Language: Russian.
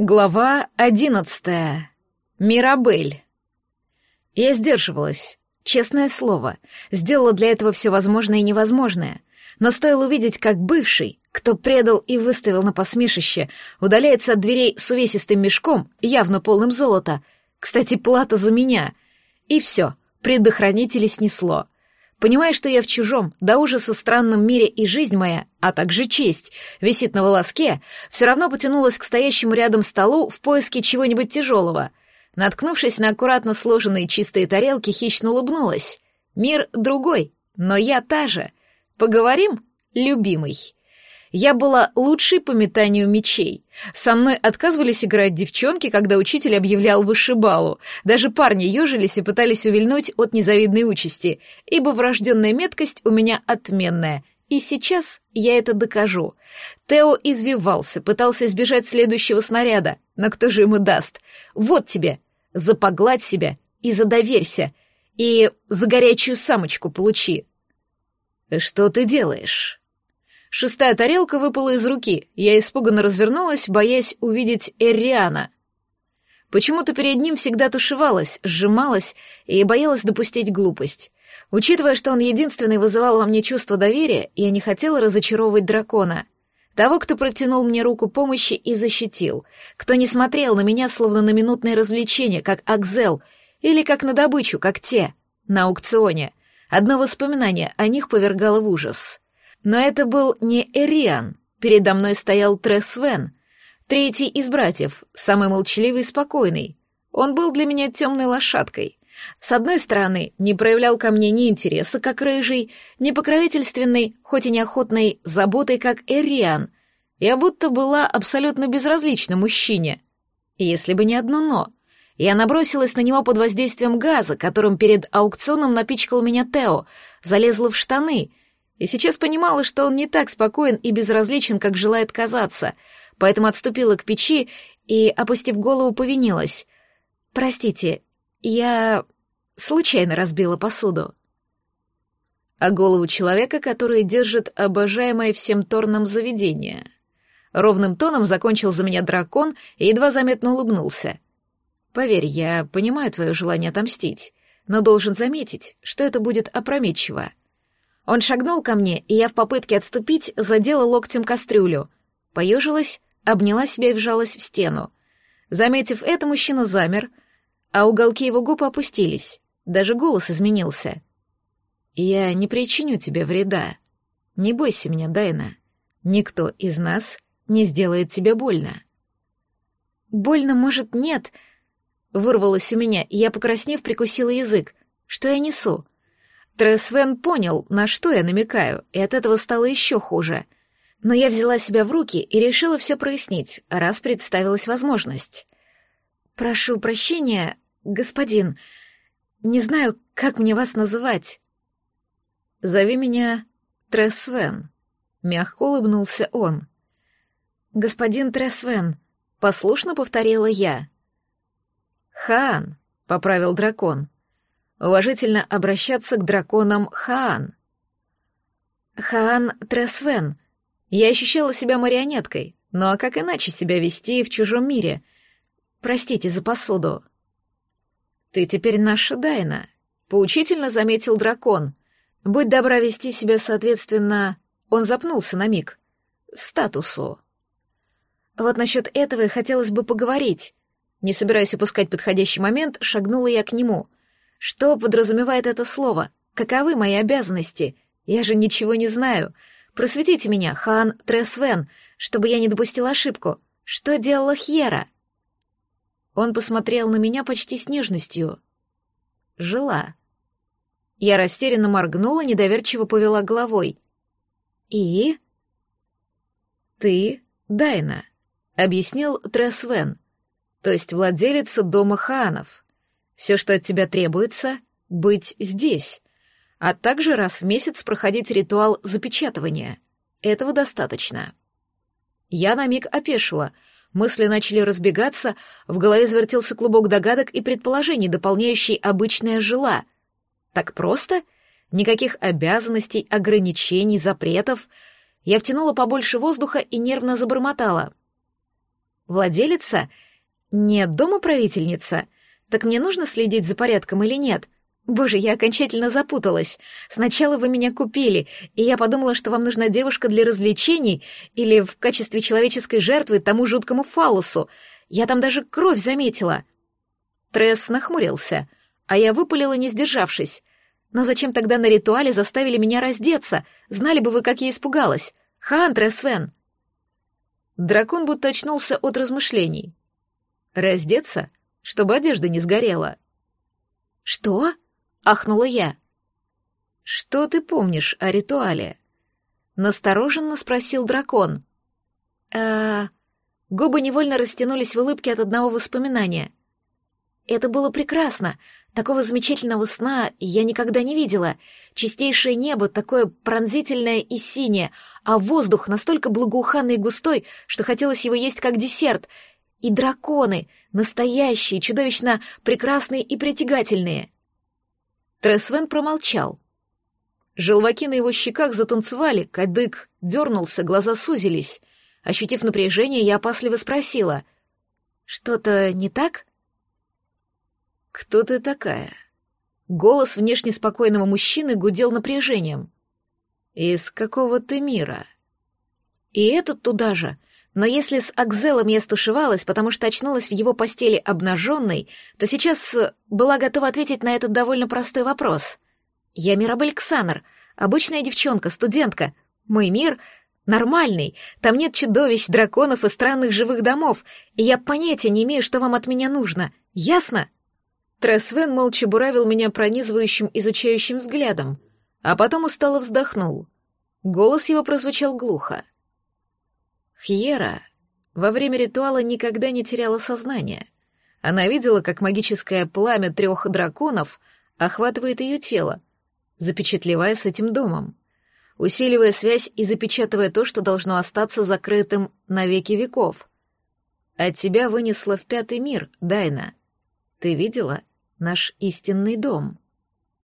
Глава одиннадцатая. Мирабель. Я сдерживалась, честное слово, сделала для этого все возможное и невозможное. Но стоило увидеть, как бывший, кто предал и выставил на посмешище, удаляется от дверей с увесистым мешком, явно полным золота. Кстати, плата за меня. И все, предохранители снесло. Понимая, что я в чужом, до ужаса странном мире и жизнь моя, а также честь, висит на волоске, все равно потянулась к стоящему рядом столу в поиске чего-нибудь тяжелого. Наткнувшись на аккуратно сложенные чистые тарелки, хищно улыбнулась. Мир другой, но я та же. Поговорим, любимый? Я была лучшей по метанию мечей. Со мной отказывались играть девчонки, когда учитель объявлял вышибалу. Даже парни ежились и пытались увильнуть от незавидной участи, ибо врожденная меткость у меня отменная. И сейчас я это докажу. Тео извивался, пытался избежать следующего снаряда, но кто же ему даст? Вот тебе, запогладь себя и задоверься, и за горячую самочку получи. «Что ты делаешь?» Шестая тарелка выпала из руки, я испуганно развернулась, боясь увидеть Эриана. Почему-то перед ним всегда тушевалась, сжималась и боялась допустить глупость. Учитывая, что он единственный вызывал во мне чувство доверия, я не хотела разочаровывать дракона. Того, кто протянул мне руку помощи и защитил, кто не смотрел на меня словно на минутное развлечение, как Акзел, или как на добычу, как те, на аукционе. Одно воспоминание о них повергало в ужас. Но это был не Эриан. Передо мной стоял Тресвен, третий из братьев, самый молчаливый и спокойный. Он был для меня темной лошадкой. С одной стороны, не проявлял ко мне ни интереса, как рыжий, ни покровительственной, хоть и неохотной, заботой, как Эриан. Я будто была абсолютно безразлична мужчине. Если бы не одно «но». Я набросилась на него под воздействием газа, которым перед аукционом напичкал меня Тео, залезла в штаны — и сейчас понимала, что он не так спокоен и безразличен, как желает казаться, поэтому отступила к печи и, опустив голову, повинилась. «Простите, я случайно разбила посуду». А голову человека, который держит обожаемое всем торном заведение. Ровным тоном закончил за меня дракон и едва заметно улыбнулся. «Поверь, я понимаю твое желание отомстить, но должен заметить, что это будет опрометчиво». Он шагнул ко мне, и я в попытке отступить задела локтем кастрюлю. Поежилась, обняла себя и вжалась в стену. Заметив это, мужчина замер, а уголки его губ опустились. Даже голос изменился. «Я не причиню тебе вреда. Не бойся меня, Дайна. Никто из нас не сделает тебе больно». «Больно, может, нет?» Вырвалось у меня, и я, покраснев, прикусила язык. «Что я несу?» Тресвен понял, на что я намекаю, и от этого стало еще хуже. Но я взяла себя в руки и решила все прояснить, раз представилась возможность. «Прошу прощения, господин. Не знаю, как мне вас называть». «Зови меня Тресвен», — мягко улыбнулся он. «Господин Тресвен», — послушно повторила я. «Хан», — поправил дракон уважительно обращаться к драконам Хаан. Хаан Тресвен. Я ощущала себя марионеткой, ну а как иначе себя вести в чужом мире? Простите за посуду. Ты теперь наша Дайна, поучительно заметил дракон. Будь добра вести себя соответственно... Он запнулся на миг. Статусу. Вот насчет этого и хотелось бы поговорить. Не собираясь упускать подходящий момент, шагнула я к нему — что подразумевает это слово? Каковы мои обязанности? Я же ничего не знаю. Просветите меня, хан Тресвен, чтобы я не допустила ошибку. Что делала Хьера? Он посмотрел на меня почти с нежностью. Жила. Я растерянно моргнула, недоверчиво повела головой. «И?» «Ты Дайна», — объяснил Тресвен, то есть владелица дома Хаанов. Все, что от тебя требуется, быть здесь, а также раз в месяц проходить ритуал запечатывания. Этого достаточно. Я на миг опешила, мысли начали разбегаться, в голове завертелся клубок догадок и предположений, дополняющий обычное жила. Так просто? Никаких обязанностей, ограничений, запретов. Я втянула побольше воздуха и нервно забормотала. Владелица? Нет, дома правительница? Так мне нужно следить за порядком или нет? Боже, я окончательно запуталась. Сначала вы меня купили, и я подумала, что вам нужна девушка для развлечений или в качестве человеческой жертвы тому жуткому фалусу. Я там даже кровь заметила. Тресс нахмурился, а я выпалила, не сдержавшись. Но зачем тогда на ритуале заставили меня раздеться? Знали бы вы, как я испугалась. Хантре, Свен. Дракон будто очнулся от размышлений. Раздеться, чтобы одежда не сгорела. Что? ахнула я. Что ты помнишь о ритуале? Настороженно спросил дракон. А губы невольно растянулись в улыбке от одного воспоминания. Это было прекрасно. Такого замечательного сна я никогда не видела. Чистейшее небо, такое пронзительное и синее, а воздух настолько благоуханный и густой, что хотелось его есть как десерт. И драконы, настоящие, чудовищно прекрасные и притягательные. Тресвен промолчал. Желваки на его щеках затанцевали, кадык дернулся, глаза сузились. Ощутив напряжение, я опасливо спросила. «Что-то не так?» «Кто ты такая?» Голос внешне спокойного мужчины гудел напряжением. «Из какого ты мира?» И этот туда же. Но если с Акзелом я стушевалась, потому что очнулась в его постели обнаженной, то сейчас была готова ответить на этот довольно простой вопрос. Я Мирабель Ксанар, обычная девчонка, студентка. Мой мир нормальный, там нет чудовищ, драконов и странных живых домов, и я понятия не имею, что вам от меня нужно. Ясно?» Тресвен молча буравил меня пронизывающим, изучающим взглядом, а потом устало вздохнул. Голос его прозвучал глухо. Хьера во время ритуала никогда не теряла сознание. Она видела, как магическое пламя трех драконов охватывает ее тело, запечатлевая с этим домом, усиливая связь и запечатывая то, что должно остаться закрытым на веки веков. От тебя вынесло в пятый мир, Дайна. Ты видела? наш истинный дом.